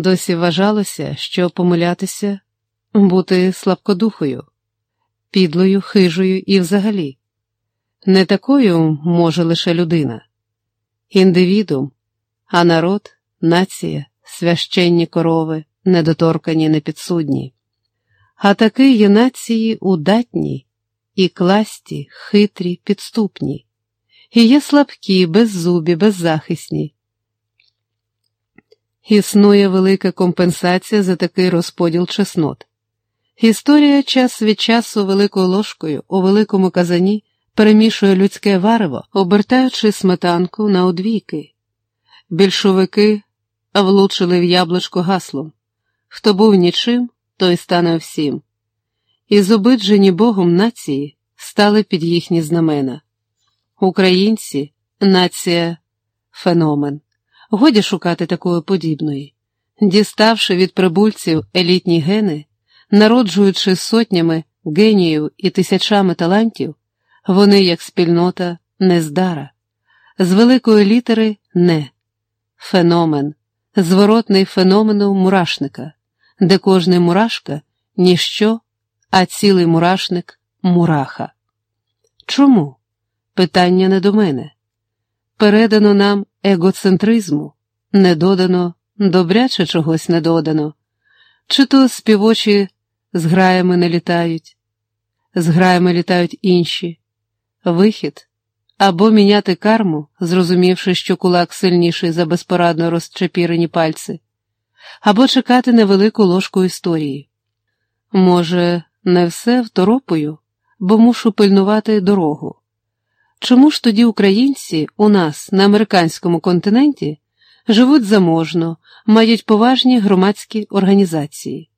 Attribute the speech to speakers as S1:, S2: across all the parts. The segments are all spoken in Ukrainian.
S1: Досі вважалося, що помилятися бути слабкодухою, підлою, хижою і взагалі. Не такою може лише людина, індивідум, а народ, нація, священні корови, недоторкані, непідсудні. А таки є нації удатні і класті, хитрі, підступні, і є слабкі, беззубі, беззахисні. Існує велика компенсація за такий розподіл чеснот. Історія час від часу великою ложкою у великому казані перемішує людське варево, обертаючи сметанку на одвійки. Більшовики влучили в яблучко гаслом хто був нічим, той стане всім. І зобиджені Богом нації стали під їхні знамена. Українці нація феномен. Годі шукати такої подібної. Діставши від прибульців елітні гени, народжуючи сотнями геніїв і тисячами талантів, вони, як спільнота, нездара, з великої літери не феномен, зворотний феномену мурашника, де кожний мурашка ніщо, а цілий мурашник мураха. Чому? Питання не до мене. Передано нам егоцентризму, не додано, добряче чогось не додано, чи то співочі з граями не літають, з граями літають інші. Вихід або міняти карму, зрозумівши, що кулак сильніший за безпорадно розчепірені пальці, або чекати невелику ложку історії. Може, не все второпою, бо мушу пильнувати дорогу. Чому ж тоді українці у нас на американському континенті живуть заможно, мають поважні громадські організації?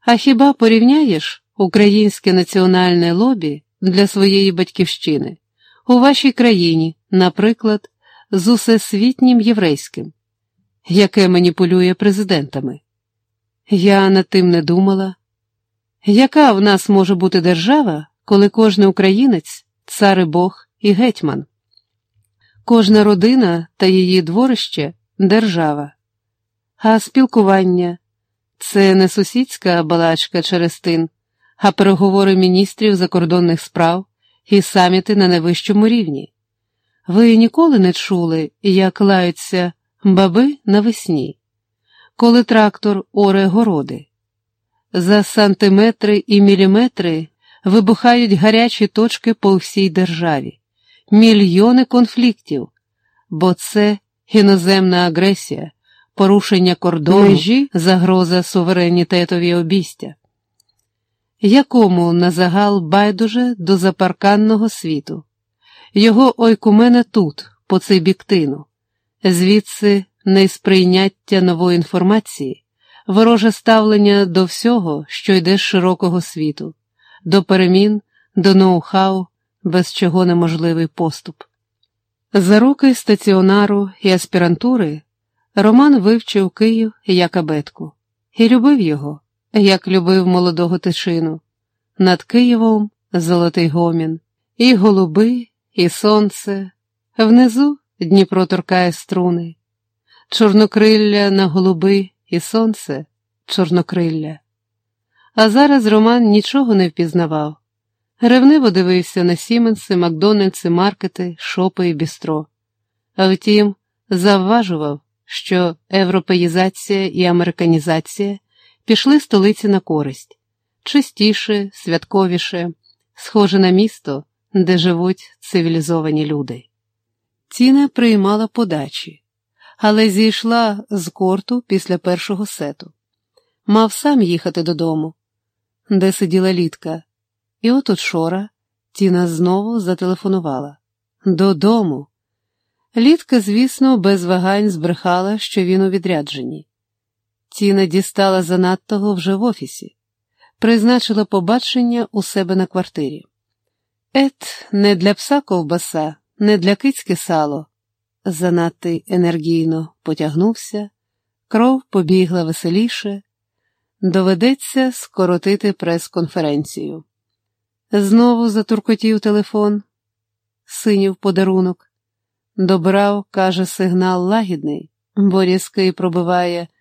S1: А хіба порівняєш українське національне лобі для своєї батьківщини у вашій країні, наприклад, з усесвітнім єврейським, яке маніпулює президентами? Я над тим не думала. Яка в нас може бути держава, коли кожен українець, цар і Бог і гетьман? Кожна родина та її дворище держава, а спілкування це не сусідська балачка через тин, а переговори міністрів закордонних справ і саміти на найвищому рівні. Ви ніколи не чули, як лаються баби навесні, коли трактор оре городи. За сантиметри і міліметри вибухають гарячі точки по всій державі, мільйони конфліктів, бо це іноземна агресія, порушення кордону, межі, загроза суверенітетові обістя. Якому на загал байдуже до запарканного світу? Його ойкумена тут, по цей біктину, звідси несприйняття нової інформації, вороже ставлення до всього, що йде з широкого світу, до перемін, до ноу-хау, без чого неможливий поступ. За роки стаціонару і аспірантури Роман вивчив Київ як абетку і любив його, як любив молодого тичину. Над Києвом золотий гомін, і голуби, і сонце, внизу Дніпро торкає струни, чорнокрилля на голуби і сонце чорнокрилля. А зараз Роман нічого не впізнавав. Ревниво дивився на Сіменси, Макдональдси, маркети, шопи і бістро. А втім, завважував, що європеїзація і американізація пішли столиці на користь чистіше, святковіше, схоже на місто, де живуть цивілізовані люди. Ціна приймала подачі, але зійшла з корту після першого сету. Мав сам їхати додому, де сиділа літка, і от учора Тіна знову зателефонувала додому. Літка, звісно, без вагань збрехала, що він у відрядженні. Тіна дістала занадтого вже в офісі, призначила побачення у себе на квартирі. Ет, не для пса ковбаса, не для кицьки сало. Занадто енергійно потягнувся, кров побігла веселіше. Доведеться скоротити прес-конференцію. Знову затуркотів телефон, синів подарунок. Добрав, каже, сигнал лагідний, бо різкий пробиває